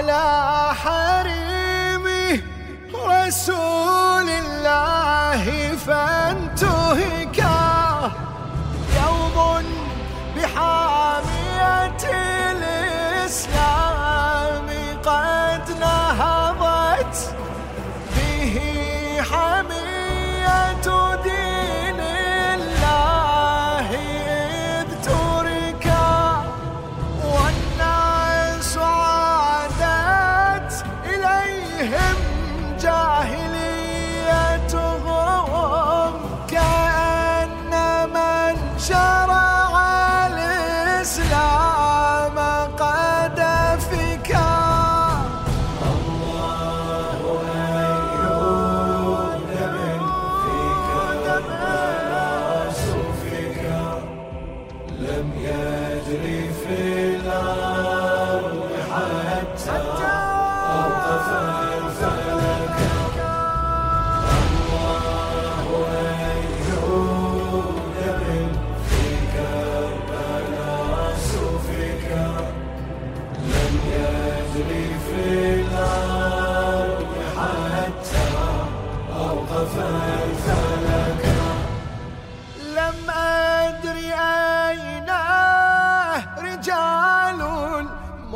على حريم رسول الله فانتهكا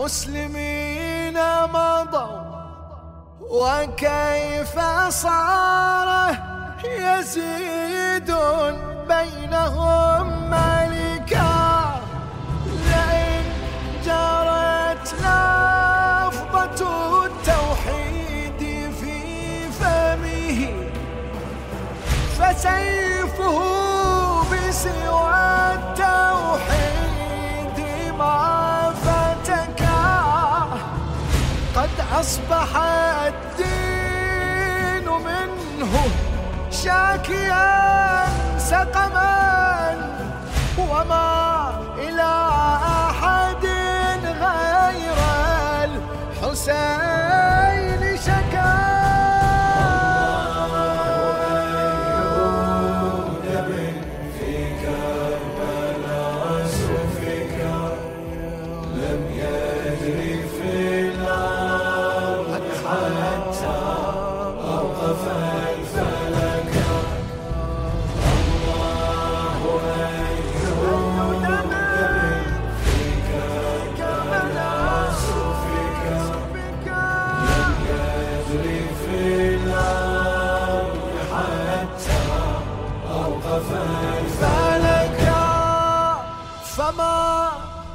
المسلمين مضوا وكيف صار يزيد بينهم ملكا فسيفه بسوى التوحيد ما فتكا قد أصبح الدين منه شاكيا سقما. وما إلى أحد غير الحسين. فما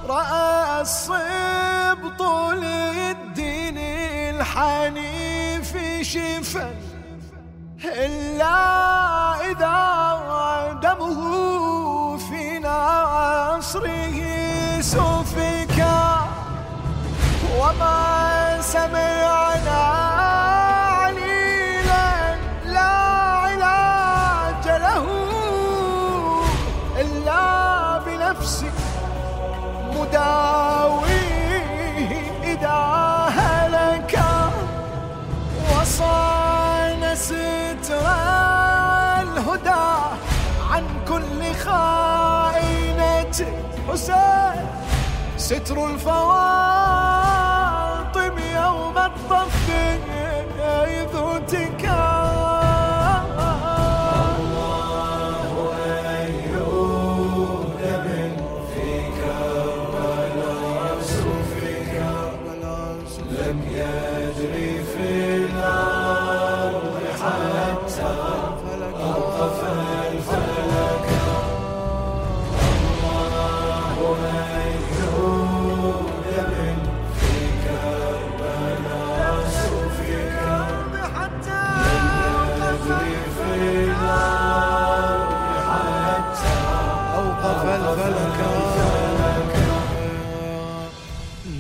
رأى الصبط للدين الحنيف شفا إلا إذا دمه في نصره سفكا وما سمعنا عليلا مداويه إذا هلك وصان ستر الهدى عن كل خائنة حسين. ستر الفواطم يوم الطف إذ تكا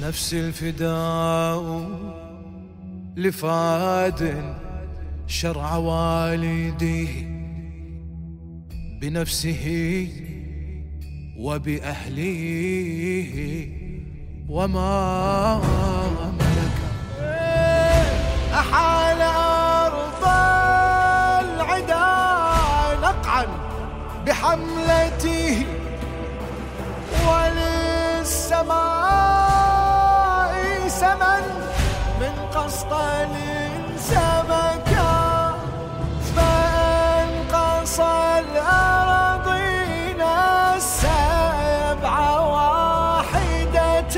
نفس الفداء لفاد شرع والديه بنفسه وبأهليه وما ملك. أحال أرض العدا نقعا بحملته وللسماء سمن من قسطل سمكا فانقص الأراضين السبع واحدة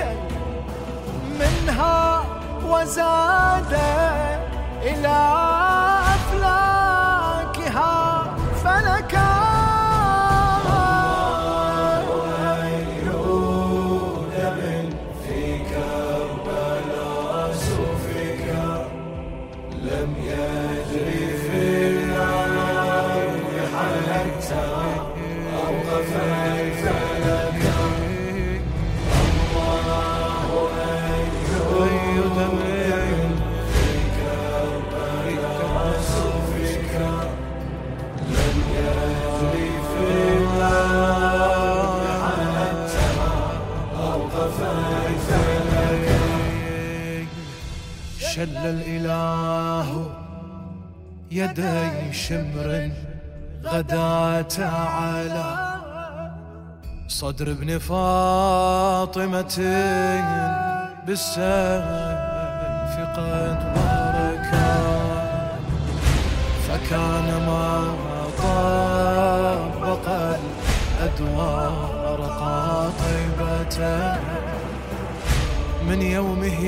منها وزاد إلى يجري في الأرض حتى أوقف الفلك الله أي دم شل الإله يدي شمر غداة على صدر ابن فاطمة بالسيف قد باركا فكان ما طبق الأدوار قاطبة. من يومه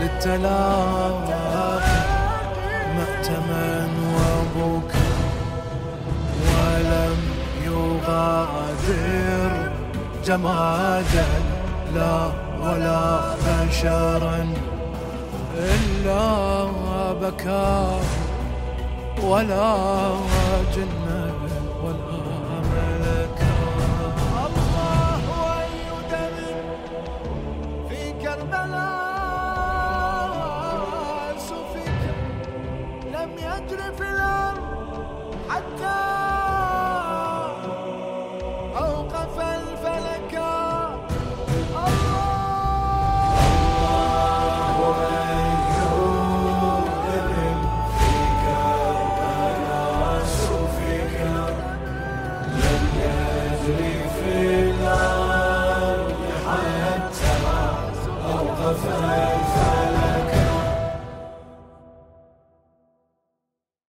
للتلاقي مأتما وبكى ولم يغادر جمادا لا ولا بشرا إلا بكى ولا جنا ولا لم يجر في الأرض حتى